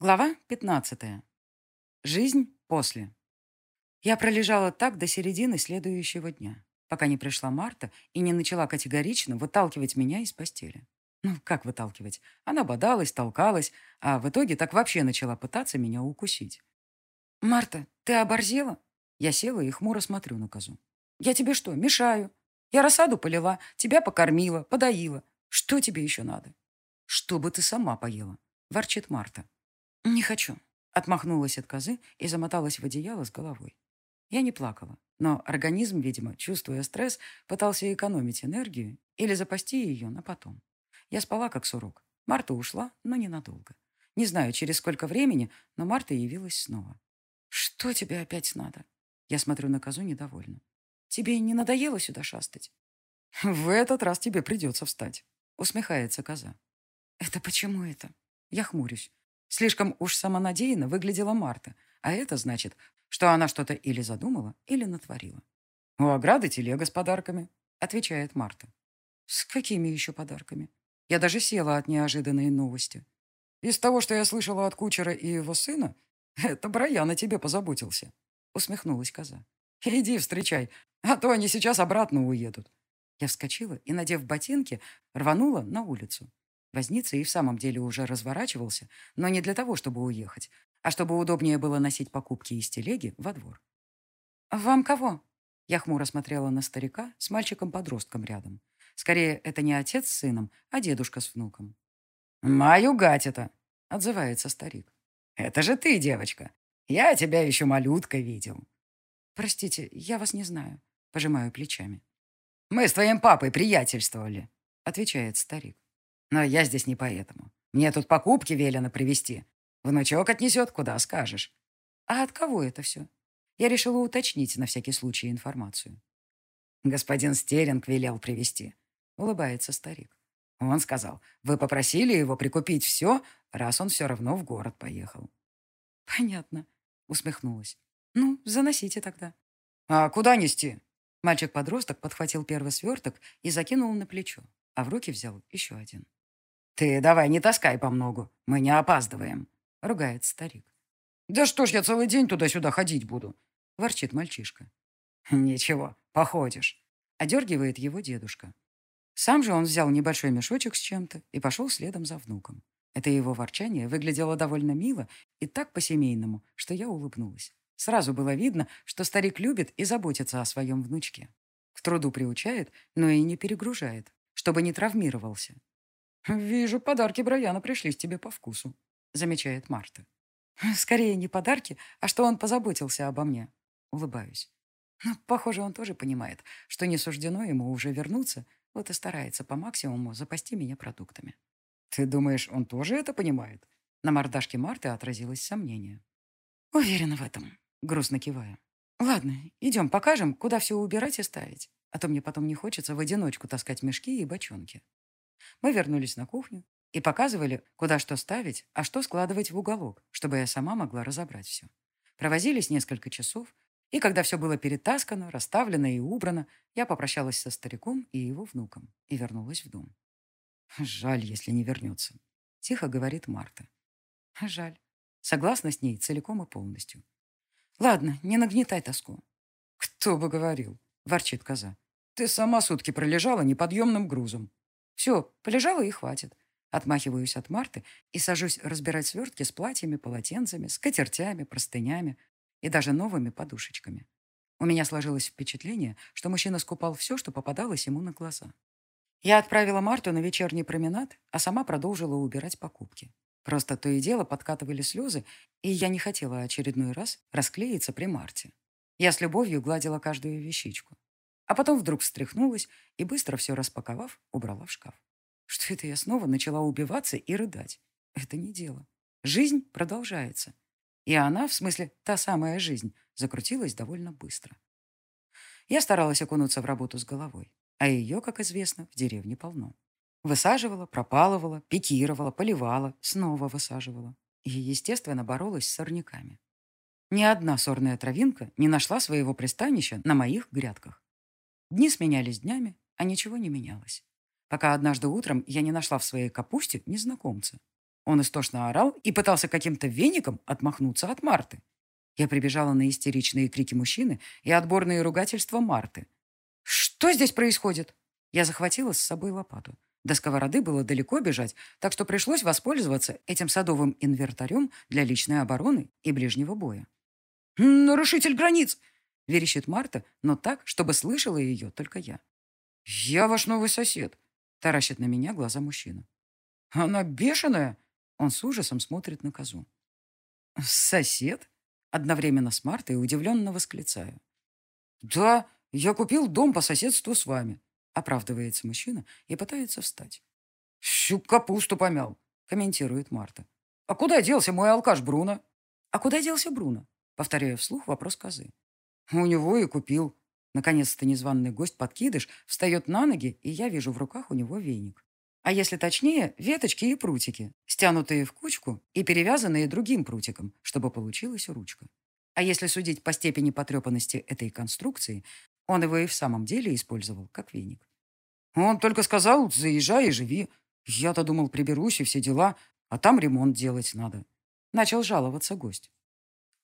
Глава 15. Жизнь после. Я пролежала так до середины следующего дня, пока не пришла Марта и не начала категорично выталкивать меня из постели. Ну, как выталкивать? Она бодалась, толкалась, а в итоге так вообще начала пытаться меня укусить. «Марта, ты оборзела?» Я села и хмуро смотрю на козу. «Я тебе что, мешаю? Я рассаду полила, тебя покормила, подоила. Что тебе еще надо?» «Чтобы ты сама поела», — ворчит Марта. «Не хочу», — отмахнулась от козы и замоталась в одеяло с головой. Я не плакала, но организм, видимо, чувствуя стресс, пытался экономить энергию или запасти ее на потом. Я спала как сурок. Марта ушла, но ненадолго. Не знаю, через сколько времени, но Марта явилась снова. «Что тебе опять надо?» Я смотрю на козу недовольно. «Тебе не надоело сюда шастать?» «В этот раз тебе придется встать», — усмехается коза. «Это почему это?» Я хмурюсь. Слишком уж самонадеянно выглядела Марта, а это значит, что она что-то или задумала, или натворила. «У ограды телега с подарками», — отвечает Марта. «С какими еще подарками?» Я даже села от неожиданной новости. «Из того, что я слышала от кучера и его сына, это Брайан о тебе позаботился», — усмехнулась коза. «Иди встречай, а то они сейчас обратно уедут». Я вскочила и, надев ботинки, рванула на улицу. Возница и в самом деле уже разворачивался, но не для того, чтобы уехать, а чтобы удобнее было носить покупки из телеги во двор. «Вам кого?» Я хмуро смотрела на старика с мальчиком-подростком рядом. Скорее, это не отец с сыном, а дедушка с внуком. «Мою гать это!» — отзывается старик. «Это же ты, девочка! Я тебя еще малюткой видел!» «Простите, я вас не знаю», — пожимаю плечами. «Мы с твоим папой приятельствовали», — отвечает старик. Но я здесь не поэтому. Мне тут покупки велено привезти. Внучок отнесет, куда скажешь. А от кого это все? Я решила уточнить на всякий случай информацию. Господин Стеринг велел привезти. Улыбается старик. Он сказал, вы попросили его прикупить все, раз он все равно в город поехал. Понятно, усмехнулась. Ну, заносите тогда. А куда нести? Мальчик-подросток подхватил первый сверток и закинул на плечо, а в руки взял еще один. «Ты давай не таскай по многу, мы не опаздываем», — ругает старик. «Да что ж я целый день туда-сюда ходить буду?» — ворчит мальчишка. «Ничего, походишь», — одергивает его дедушка. Сам же он взял небольшой мешочек с чем-то и пошел следом за внуком. Это его ворчание выглядело довольно мило и так по-семейному, что я улыбнулась. Сразу было видно, что старик любит и заботится о своем внучке. К труду приучает, но и не перегружает, чтобы не травмировался. «Вижу, подарки Брайана пришлись тебе по вкусу», — замечает Марта. «Скорее не подарки, а что он позаботился обо мне». Улыбаюсь. Но, похоже, он тоже понимает, что не суждено ему уже вернуться, вот и старается по максимуму запасти меня продуктами. «Ты думаешь, он тоже это понимает?» На мордашке Марты отразилось сомнение. «Уверена в этом», — грустно кивая. «Ладно, идем покажем, куда все убирать и ставить, а то мне потом не хочется в одиночку таскать мешки и бочонки». Мы вернулись на кухню и показывали, куда что ставить, а что складывать в уголок, чтобы я сама могла разобрать все. Провозились несколько часов, и когда все было перетаскано, расставлено и убрано, я попрощалась со стариком и его внуком и вернулась в дом. «Жаль, если не вернется», — тихо говорит Марта. «Жаль. Согласна с ней целиком и полностью. Ладно, не нагнетай тоску». «Кто бы говорил», — ворчит коза. «Ты сама сутки пролежала неподъемным грузом. Все, полежала и хватит. Отмахиваюсь от Марты и сажусь разбирать свертки с платьями, полотенцами, скатертями, простынями и даже новыми подушечками. У меня сложилось впечатление, что мужчина скупал все, что попадалось ему на глаза. Я отправила Марту на вечерний променад, а сама продолжила убирать покупки. Просто то и дело подкатывали слезы, и я не хотела очередной раз расклеиться при Марте. Я с любовью гладила каждую вещичку. А потом вдруг встряхнулась и, быстро все распаковав, убрала в шкаф. Что это я снова начала убиваться и рыдать? Это не дело. Жизнь продолжается. И она, в смысле, та самая жизнь, закрутилась довольно быстро. Я старалась окунуться в работу с головой, а ее, как известно, в деревне полно. Высаживала, пропалывала, пикировала, поливала, снова высаживала. И, естественно, боролась с сорняками. Ни одна сорная травинка не нашла своего пристанища на моих грядках. Дни сменялись днями, а ничего не менялось. Пока однажды утром я не нашла в своей капусте незнакомца. Он истошно орал и пытался каким-то веником отмахнуться от Марты. Я прибежала на истеричные крики мужчины и отборные ругательства Марты. «Что здесь происходит?» Я захватила с собой лопату. До сковороды было далеко бежать, так что пришлось воспользоваться этим садовым инвертарем для личной обороны и ближнего боя. «Нарушитель границ!» — верещит Марта, но так, чтобы слышала ее только я. «Я ваш новый сосед», — таращит на меня глаза мужчина. «Она бешеная!» Он с ужасом смотрит на козу. «Сосед?» Одновременно с Мартой удивленно восклицаю. «Да, я купил дом по соседству с вами», — оправдывается мужчина и пытается встать. «Всю капусту помял», — комментирует Марта. «А куда делся мой алкаш Бруно?» «А куда делся Бруно?» — повторяю вслух вопрос козы. «У него и купил». Наконец-то незваный гость-подкидыш встает на ноги, и я вижу в руках у него веник. А если точнее, веточки и прутики, стянутые в кучку и перевязанные другим прутиком, чтобы получилась ручка. А если судить по степени потрепанности этой конструкции, он его и в самом деле использовал как веник. Он только сказал, заезжай и живи. Я-то думал, приберусь и все дела, а там ремонт делать надо. Начал жаловаться гость.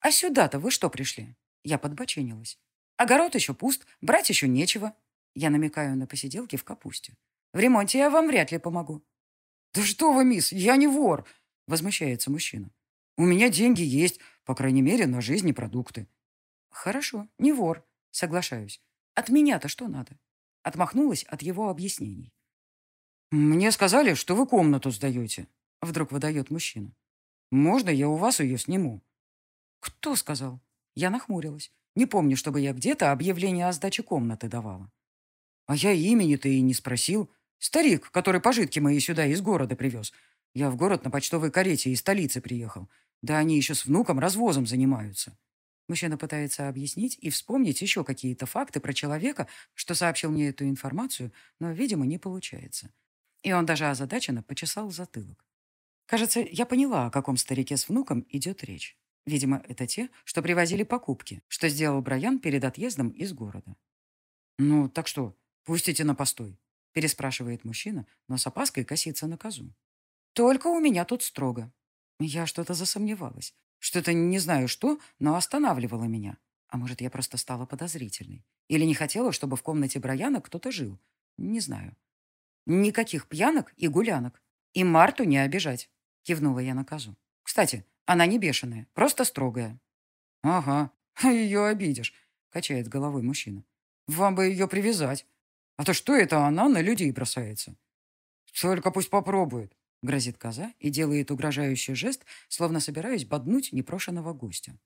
А сюда-то вы что пришли? Я подбоченилась. Огород еще пуст, брать еще нечего. Я намекаю на посиделки в капусте. В ремонте я вам вряд ли помогу». «Да что вы, мисс, я не вор!» — возмущается мужчина. «У меня деньги есть, по крайней мере, на жизнь и продукты». «Хорошо, не вор, соглашаюсь. От меня-то что надо?» Отмахнулась от его объяснений. «Мне сказали, что вы комнату сдаете», — вдруг выдает мужчина. «Можно я у вас ее сниму?» «Кто сказал?» Я нахмурилась. Не помню, чтобы я где-то объявление о сдаче комнаты давала. «А я имени-то и не спросил. Старик, который пожитки мои сюда из города привез. Я в город на почтовой карете из столицы приехал. Да они еще с внуком развозом занимаются. Мужчина пытается объяснить и вспомнить еще какие-то факты про человека, что сообщил мне эту информацию, но, видимо, не получается. И он даже озадаченно почесал затылок. Кажется, я поняла, о каком старике с внуком идет речь. Видимо, это те, что привозили покупки, что сделал Брайан перед отъездом из города. «Ну, так что, пустите на постой?» переспрашивает мужчина, но с опаской косится на козу. Только у меня тут строго. Я что-то засомневалась. Что-то не знаю что, но останавливало меня. А может, я просто стала подозрительной. Или не хотела, чтобы в комнате Брайана кто-то жил. Не знаю. Никаких пьянок и гулянок. И Марту не обижать. Кивнула я на козу. Кстати, она не бешеная, просто строгая. Ага, ее обидишь, качает головой мужчина. Вам бы ее привязать. А то что это она на людей бросается? Только пусть попробует, грозит коза и делает угрожающий жест, словно собираясь боднуть непрошенного гостя.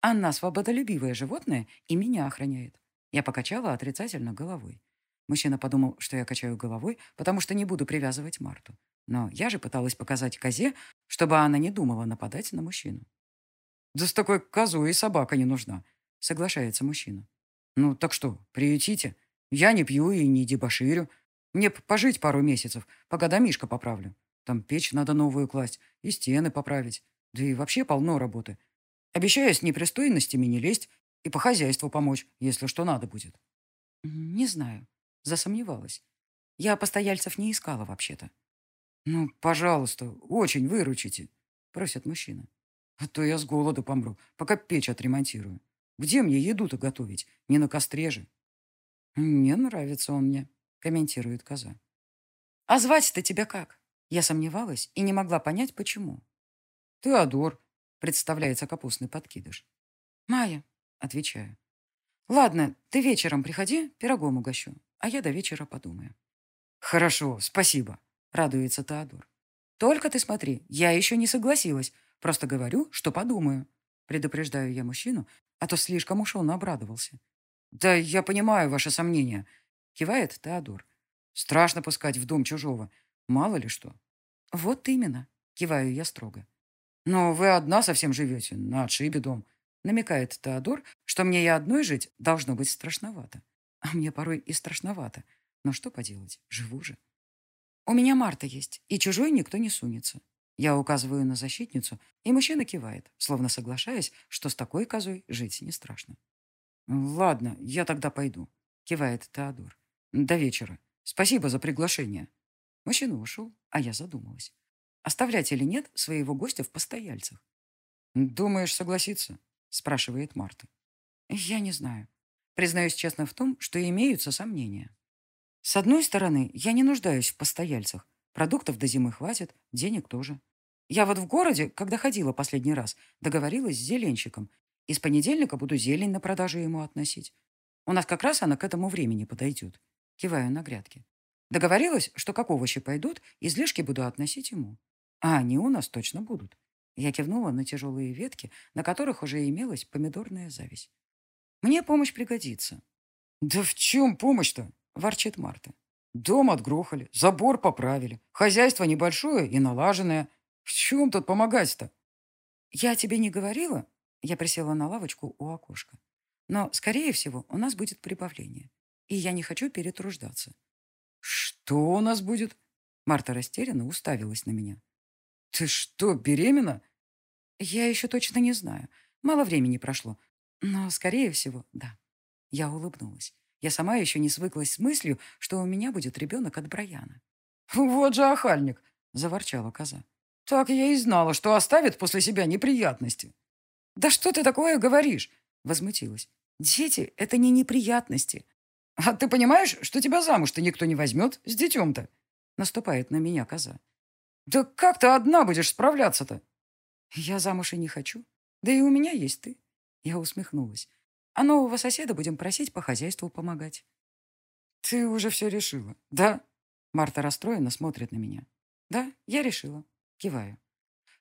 Анна свободолюбивое животное и меня охраняет. Я покачала отрицательно головой. Мужчина подумал, что я качаю головой, потому что не буду привязывать Марту. Но я же пыталась показать козе, чтобы она не думала нападать на мужчину. «Да с такой козой и собака не нужна», — соглашается мужчина. «Ну, так что, приютите? Я не пью и не дебоширю. Мне пожить пару месяцев, пока домишко поправлю. Там печь надо новую класть и стены поправить. Да и вообще полно работы. Обещаю с непристойностями не лезть и по хозяйству помочь, если что надо будет. Не знаю. Засомневалась. Я постояльцев не искала вообще-то. Ну, пожалуйста, очень выручите, просит мужчина. А то я с голоду помру, пока печь отремонтирую. Где мне еду-то готовить? Не на костре же. «Не нравится он мне», — комментирует коза. «А звать-то тебя как?» Я сомневалась и не могла понять, почему. «Теодор», — представляется капустный подкидыш. «Майя», — отвечаю. «Ладно, ты вечером приходи, пирогом угощу, а я до вечера подумаю». «Хорошо, спасибо», — радуется Теодор. «Только ты смотри, я еще не согласилась, просто говорю, что подумаю». Предупреждаю я мужчину, а то слишком уж он обрадовался. «Да я понимаю ваши сомнения», — кивает Теодор. «Страшно пускать в дом чужого. Мало ли что». «Вот именно», — киваю я строго. «Но вы одна совсем живете, на отшибе дом», — намекает Теодор, что мне и одной жить должно быть страшновато. А мне порой и страшновато. Но что поделать, живу же. «У меня Марта есть, и чужой никто не сунется». Я указываю на защитницу, и мужчина кивает, словно соглашаясь, что с такой козой жить не страшно. «Ладно, я тогда пойду», — кивает Теодор. «До вечера. Спасибо за приглашение». Мужчина ушел, а я задумалась. оставлять или нет своего гостя в постояльцах. «Думаешь, согласиться?» – спрашивает Марта. «Я не знаю. Признаюсь честно в том, что имеются сомнения. С одной стороны, я не нуждаюсь в постояльцах. Продуктов до зимы хватит, денег тоже. Я вот в городе, когда ходила последний раз, договорилась с зеленщиком, и с понедельника буду зелень на продажу ему относить. У нас как раз она к этому времени подойдет. Киваю на грядки. Договорилась, что как овощи пойдут, излишки буду относить ему. А они у нас точно будут. Я кивнула на тяжелые ветки, на которых уже имелась помидорная зависть. Мне помощь пригодится. Да в чем помощь-то? Ворчит Марта. Дом отгрохали, забор поправили, хозяйство небольшое и налаженное. В чем тут помогать-то? Я тебе не говорила? Я присела на лавочку у окошка. Но, скорее всего, у нас будет прибавление. И я не хочу перетруждаться. Что у нас будет? Марта растерянно уставилась на меня. Ты что, беременна? Я еще точно не знаю. Мало времени прошло. Но, скорее всего, да. Я улыбнулась. Я сама еще не свыклась с мыслью, что у меня будет ребенок от Брайана. «Вот же охальник!» — заворчала коза. Так я и знала, что оставит после себя неприятности. Да что ты такое говоришь? Возмутилась. Дети — это не неприятности. А ты понимаешь, что тебя замуж-то никто не возьмет с детем-то? Наступает на меня коза. Да как ты одна будешь справляться-то? Я замуж и не хочу. Да и у меня есть ты. Я усмехнулась. А нового соседа будем просить по хозяйству помогать. Ты уже все решила, да? Марта расстроенно смотрит на меня. Да, я решила. Киваю.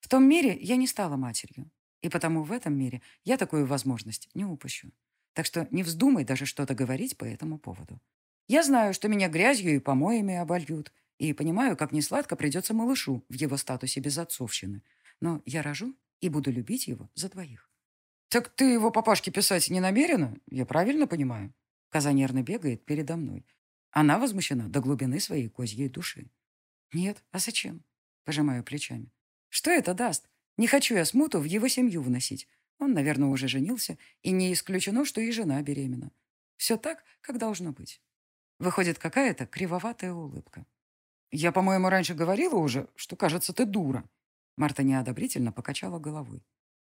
В том мире я не стала матерью. И потому в этом мире я такую возможность не упущу. Так что не вздумай даже что-то говорить по этому поводу. Я знаю, что меня грязью и помоями обольют, и понимаю, как несладко придется малышу в его статусе безотцовщины. Но я рожу и буду любить его за двоих. «Так ты его папашке писать не намерена? Я правильно понимаю?» Коза нервно бегает передо мной. Она возмущена до глубины своей козьей души. «Нет, а зачем? Пожимаю плечами. Что это даст? Не хочу я смуту в его семью вносить. Он, наверное, уже женился, и не исключено, что и жена беременна. Все так, как должно быть. Выходит какая-то кривоватая улыбка. «Я, по-моему, раньше говорила уже, что, кажется, ты дура». Марта неодобрительно покачала головой.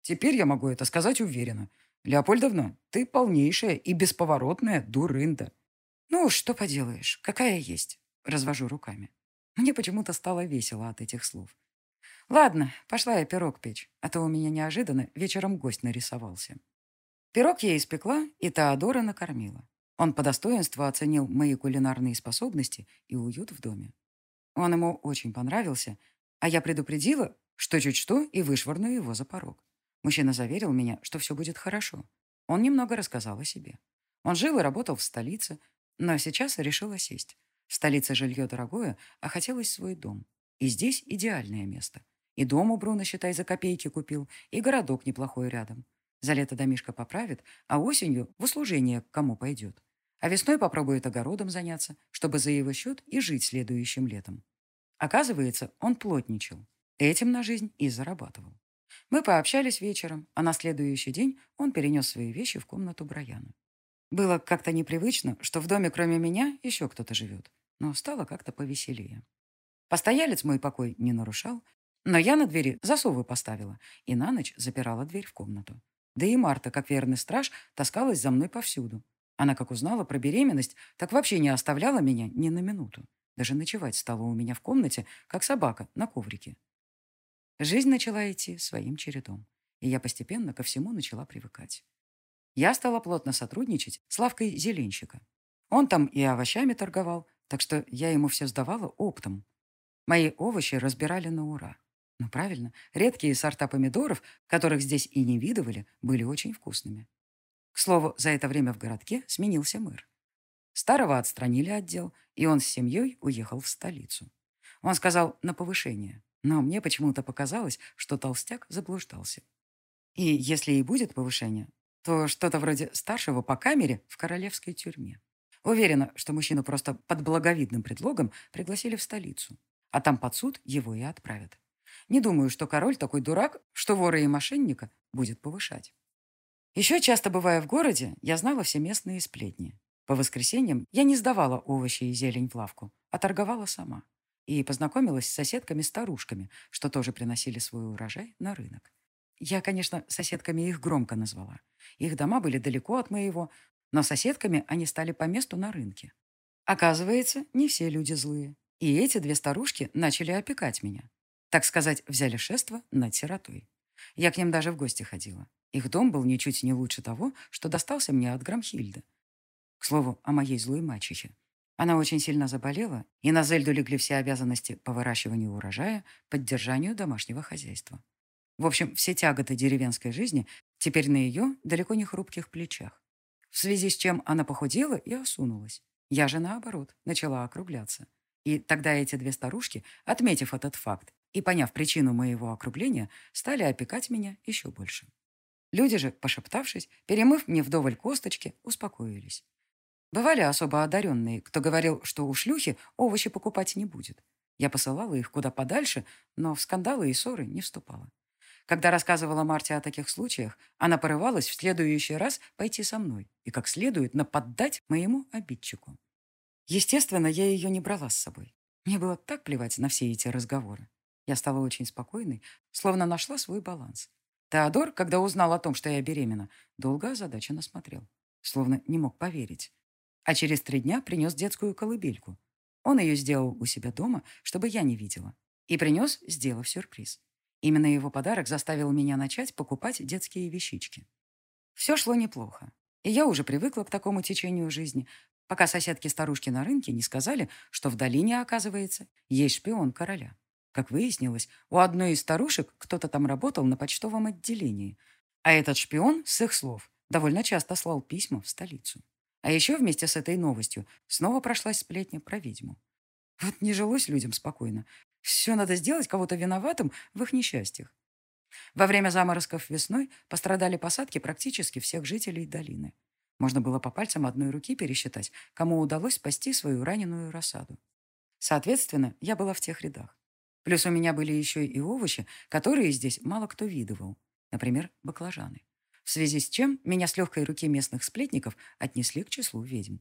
«Теперь я могу это сказать уверенно. Леопольдовна, ты полнейшая и бесповоротная дурында». «Ну, что поделаешь, какая есть», — развожу руками. Мне почему-то стало весело от этих слов. Ладно, пошла я пирог печь, а то у меня неожиданно вечером гость нарисовался. Пирог я испекла, и Теодора накормила. Он по достоинству оценил мои кулинарные способности и уют в доме. Он ему очень понравился, а я предупредила, что чуть что, и вышвырну его за порог. Мужчина заверил меня, что все будет хорошо. Он немного рассказал о себе. Он жил и работал в столице, но сейчас решил сесть. Столица жилье дорогое, а хотелось свой дом. И здесь идеальное место. И дом у Бруно, считай, за копейки купил, и городок неплохой рядом. За лето домишко поправит, а осенью в услужение к кому пойдет. А весной попробует огородом заняться, чтобы за его счет и жить следующим летом. Оказывается, он плотничал. Этим на жизнь и зарабатывал. Мы пообщались вечером, а на следующий день он перенес свои вещи в комнату Брайана. Было как-то непривычно, что в доме кроме меня еще кто-то живет, но стало как-то повеселее. Постоялец мой покой не нарушал, но я на двери засовы поставила и на ночь запирала дверь в комнату. Да и Марта, как верный страж, таскалась за мной повсюду. Она, как узнала про беременность, так вообще не оставляла меня ни на минуту. Даже ночевать стала у меня в комнате, как собака, на коврике. Жизнь начала идти своим чередом, и я постепенно ко всему начала привыкать. Я стала плотно сотрудничать с лавкой зеленщика. Он там и овощами торговал, так что я ему все сдавала оптом. Мои овощи разбирали на ура. Ну, правильно, редкие сорта помидоров, которых здесь и не видывали, были очень вкусными. К слову, за это время в городке сменился мэр. Старого отстранили отдел, и он с семьей уехал в столицу. Он сказал на повышение, но мне почему-то показалось, что толстяк заблуждался. И если и будет повышение, то что-то вроде старшего по камере в королевской тюрьме. Уверена, что мужчину просто под благовидным предлогом пригласили в столицу, а там под суд его и отправят. Не думаю, что король такой дурак, что вора и мошенника будет повышать. Еще часто бывая в городе, я знала все местные сплетни. По воскресеньям я не сдавала овощи и зелень в лавку, а торговала сама. И познакомилась с соседками-старушками, что тоже приносили свой урожай на рынок. Я, конечно, соседками их громко назвала. Их дома были далеко от моего, но соседками они стали по месту на рынке. Оказывается, не все люди злые. И эти две старушки начали опекать меня. Так сказать, взяли шество над сиротой. Я к ним даже в гости ходила. Их дом был ничуть не лучше того, что достался мне от Грамхильды. К слову, о моей злой мачехе. Она очень сильно заболела, и на Зельду легли все обязанности по выращиванию урожая, поддержанию домашнего хозяйства. В общем, все тяготы деревенской жизни теперь на ее далеко не хрупких плечах. В связи с чем она похудела и осунулась. Я же, наоборот, начала округляться. И тогда эти две старушки, отметив этот факт и поняв причину моего округления, стали опекать меня еще больше. Люди же, пошептавшись, перемыв мне вдоволь косточки, успокоились. Бывали особо одаренные, кто говорил, что у шлюхи овощи покупать не будет. Я посылала их куда подальше, но в скандалы и ссоры не вступала. Когда рассказывала Марте о таких случаях, она порывалась в следующий раз пойти со мной и как следует наподдать моему обидчику. Естественно, я ее не брала с собой. Мне было так плевать на все эти разговоры. Я стала очень спокойной, словно нашла свой баланс. Теодор, когда узнал о том, что я беременна, долго озадаченно смотрел, словно не мог поверить. А через три дня принес детскую колыбельку. Он ее сделал у себя дома, чтобы я не видела. И принес, сделав сюрприз. Именно его подарок заставил меня начать покупать детские вещички. Все шло неплохо. И я уже привыкла к такому течению жизни, пока соседки-старушки на рынке не сказали, что в долине, оказывается, есть шпион короля. Как выяснилось, у одной из старушек кто-то там работал на почтовом отделении, а этот шпион, с их слов, довольно часто слал письма в столицу. А еще вместе с этой новостью снова прошлась сплетня про ведьму. Вот не жилось людям спокойно. Все надо сделать кого-то виноватым в их несчастьях. Во время заморозков весной пострадали посадки практически всех жителей долины. Можно было по пальцам одной руки пересчитать, кому удалось спасти свою раненую рассаду. Соответственно, я была в тех рядах. Плюс у меня были еще и овощи, которые здесь мало кто видывал. Например, баклажаны. В связи с чем меня с легкой руки местных сплетников отнесли к числу ведьм.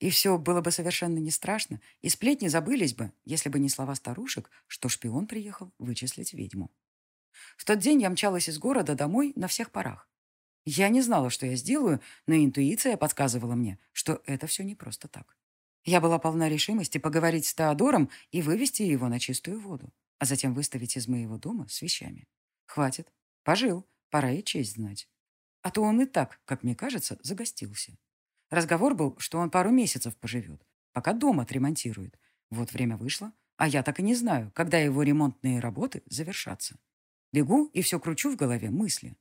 И все было бы совершенно не страшно, и сплетни забылись бы, если бы не слова старушек, что шпион приехал вычислить ведьму. В тот день я мчалась из города домой на всех парах. Я не знала, что я сделаю, но интуиция подсказывала мне, что это все не просто так. Я была полна решимости поговорить с Теодором и вывести его на чистую воду, а затем выставить из моего дома с вещами. Хватит. Пожил. Пора и честь знать. А то он и так, как мне кажется, загостился. Разговор был, что он пару месяцев поживет, пока дом отремонтирует. Вот время вышло, а я так и не знаю, когда его ремонтные работы завершатся. Бегу и все кручу в голове мысли.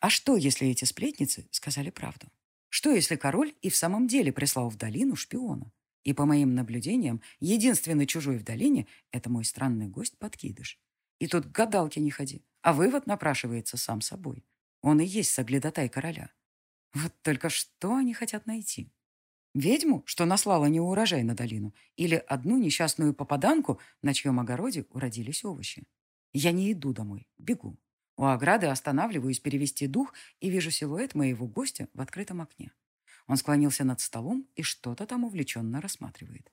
А что, если эти сплетницы сказали правду? Что, если король и в самом деле прислал в долину шпиона? И, по моим наблюдениям, единственный чужой в долине — это мой странный гость-подкидыш. И тут к гадалке не ходи, а вывод напрашивается сам собой. Он и есть соглядатай короля. Вот только что они хотят найти? Ведьму, что наслала неурожай на долину, или одну несчастную попаданку, на чьем огороде уродились овощи? Я не иду домой, бегу. У ограды останавливаюсь перевести дух и вижу силуэт моего гостя в открытом окне. Он склонился над столом и что-то там увлеченно рассматривает.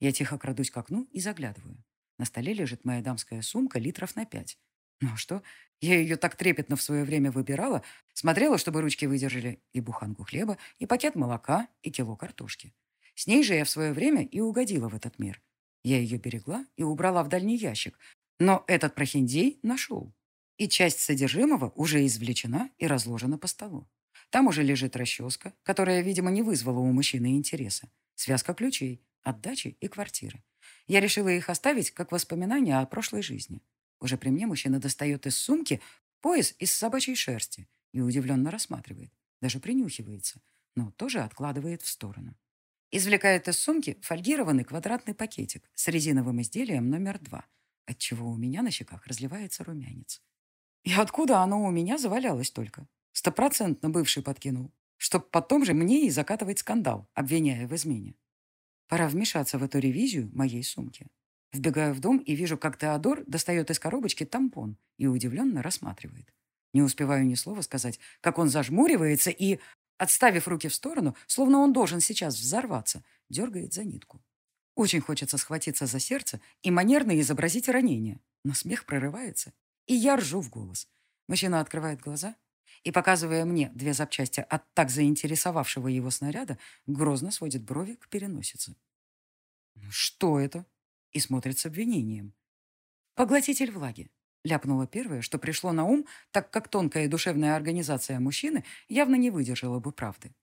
Я тихо крадусь к окну и заглядываю. На столе лежит моя дамская сумка литров на пять. Ну а что? Я ее так трепетно в свое время выбирала, смотрела, чтобы ручки выдержали и буханку хлеба, и пакет молока, и кило картошки. С ней же я в свое время и угодила в этот мир. Я ее берегла и убрала в дальний ящик, но этот прохиндей нашел. И часть содержимого уже извлечена и разложена по столу. Там уже лежит расческа, которая, видимо, не вызвала у мужчины интереса, связка ключей, отдачи и квартиры. Я решила их оставить как воспоминания о прошлой жизни. Уже при мне мужчина достает из сумки пояс из собачьей шерсти и удивленно рассматривает, даже принюхивается, но тоже откладывает в сторону. Извлекает из сумки фольгированный квадратный пакетик с резиновым изделием номер два, отчего у меня на щеках разливается румянец. И откуда оно у меня завалялось только? Стопроцентно бывший подкинул, чтоб потом же мне и закатывать скандал, обвиняя в измене. Пора вмешаться в эту ревизию моей сумки. Вбегаю в дом и вижу, как Теодор достает из коробочки тампон и удивленно рассматривает. Не успеваю ни слова сказать, как он зажмуривается и, отставив руки в сторону, словно он должен сейчас взорваться, дергает за нитку. Очень хочется схватиться за сердце и манерно изобразить ранение, но смех прорывается, и я ржу в голос. Мужчина открывает глаза и, показывая мне две запчасти от так заинтересовавшего его снаряда, грозно сводит брови к переносице. «Что это?» И смотрит с обвинением. «Поглотитель влаги», — ляпнула первое, что пришло на ум, так как тонкая и душевная организация мужчины явно не выдержала бы правды.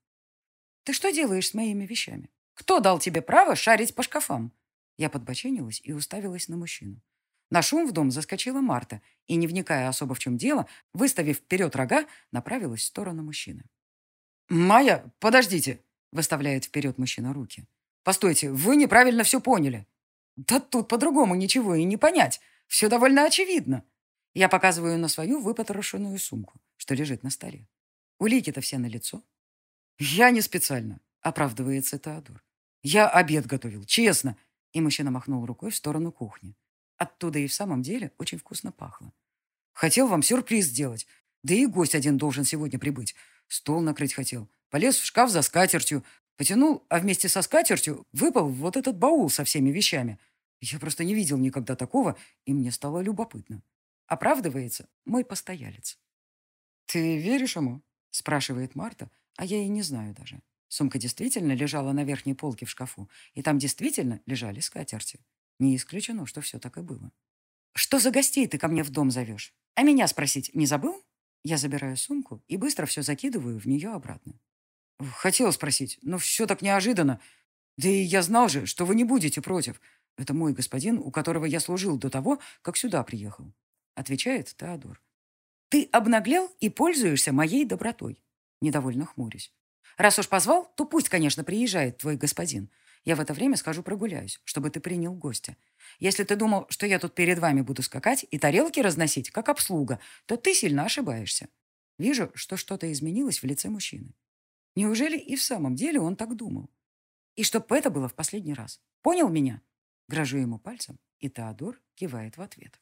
«Ты что делаешь с моими вещами? Кто дал тебе право шарить по шкафам?» Я подбоченилась и уставилась на мужчину. На шум в дом заскочила Марта и, не вникая особо в чем дело, выставив вперед рога, направилась в сторону мужчины. «Майя, подождите!» — выставляет вперед мужчина руки. «Постойте, вы неправильно все поняли». «Да тут по-другому ничего и не понять. Все довольно очевидно». Я показываю на свою выпотрошенную сумку, что лежит на столе. Улики-то все на лицо. «Я не специально», — оправдывается Теодор. «Я обед готовил, честно». И мужчина махнул рукой в сторону кухни. Оттуда и в самом деле очень вкусно пахло. Хотел вам сюрприз сделать. Да и гость один должен сегодня прибыть. Стол накрыть хотел. Полез в шкаф за скатертью. Потянул, а вместе со скатертью выпал вот этот баул со всеми вещами. Я просто не видел никогда такого, и мне стало любопытно. Оправдывается мой постоялец. «Ты веришь ему?» – спрашивает Марта, а я и не знаю даже. Сумка действительно лежала на верхней полке в шкафу, и там действительно лежали скатерти. Не исключено, что все так и было. «Что за гостей ты ко мне в дом зовешь? А меня спросить не забыл?» Я забираю сумку и быстро все закидываю в нее обратно. «Хотел спросить, но все так неожиданно. Да и я знал же, что вы не будете против. Это мой господин, у которого я служил до того, как сюда приехал», — отвечает Теодор. «Ты обнаглел и пользуешься моей добротой», — недовольно хмурюсь. «Раз уж позвал, то пусть, конечно, приезжает твой господин. Я в это время схожу прогуляюсь, чтобы ты принял гостя. Если ты думал, что я тут перед вами буду скакать и тарелки разносить, как обслуга, то ты сильно ошибаешься. Вижу, что что-то изменилось в лице мужчины. Неужели и в самом деле он так думал? И чтоб это было в последний раз. Понял меня? Грожу ему пальцем, и Теодор кивает в ответ.